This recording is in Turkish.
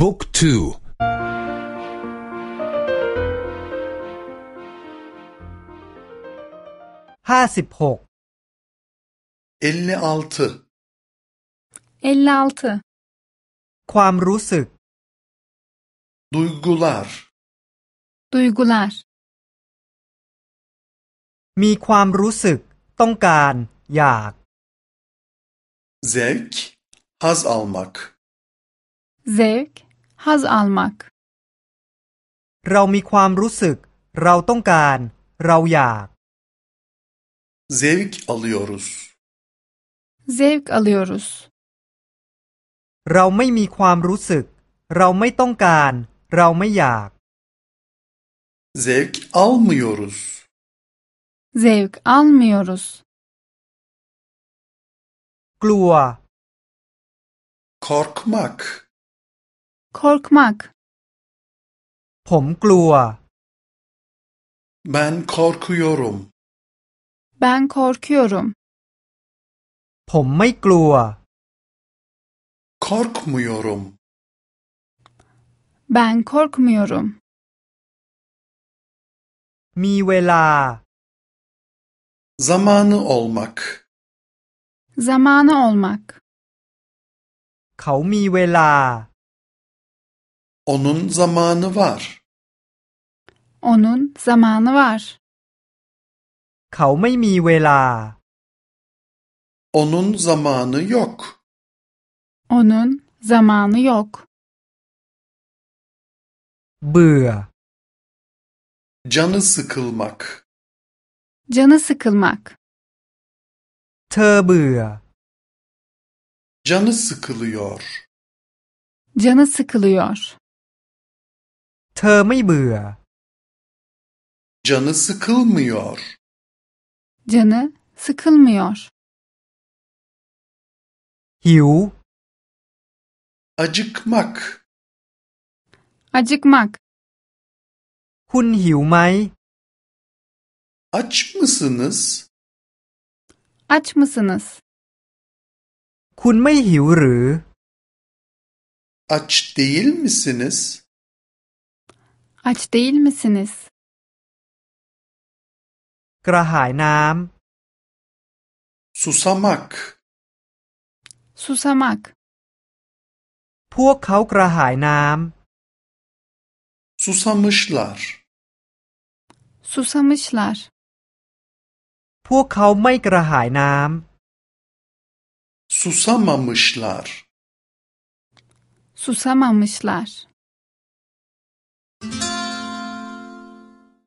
บุ๊กทูห้าสิบหก 56 56 ความรู้สึก duygular Duygular มีความรู้สึก ต้องการ อยาก zevk haz almak Zevk Haz almak เรามีความรู้สึก เราต้องการ เราอยาก zevk alıyoruz Zevk alıyoruz เราไม่มีความรู้สึก เราไม่ต้องการ เราไม่อยาก zevk almıyoruz Zevk almıyoruz กลัว korkmak Korkmak ผมกลัว ben korkuyorum Ben korkuyorum ผมไม่กลัว korkmuyorum Ben korkmuyorum มีเวลา zamanı olmak Zamanı olmak เขามีเวลา onun zamanı var Onun zamanı var เขาไม่มีเวลา onun zamanı yok Onun zamanı yok เบื่อ canı sıkılmak Canı sıkılmak เธอเบื่อ canı sıkılıyor Canı sıkılıyor เธอไม่เบื่อ canı sıkılmıyor Canı sıkılmıyor หิว acıkmak Acıkmak คุณหิวไหม aç mısınız Aç mısınız คุณไม่หิวหรือ aç değil misiniz Aç değil misiniz กระหายน้ susamak Susamak ำ พวกเขากระหายน้ susamışlar Susamışlar ำ พวกเขาไม่กระหายน้ susamamışlar Susamamışlar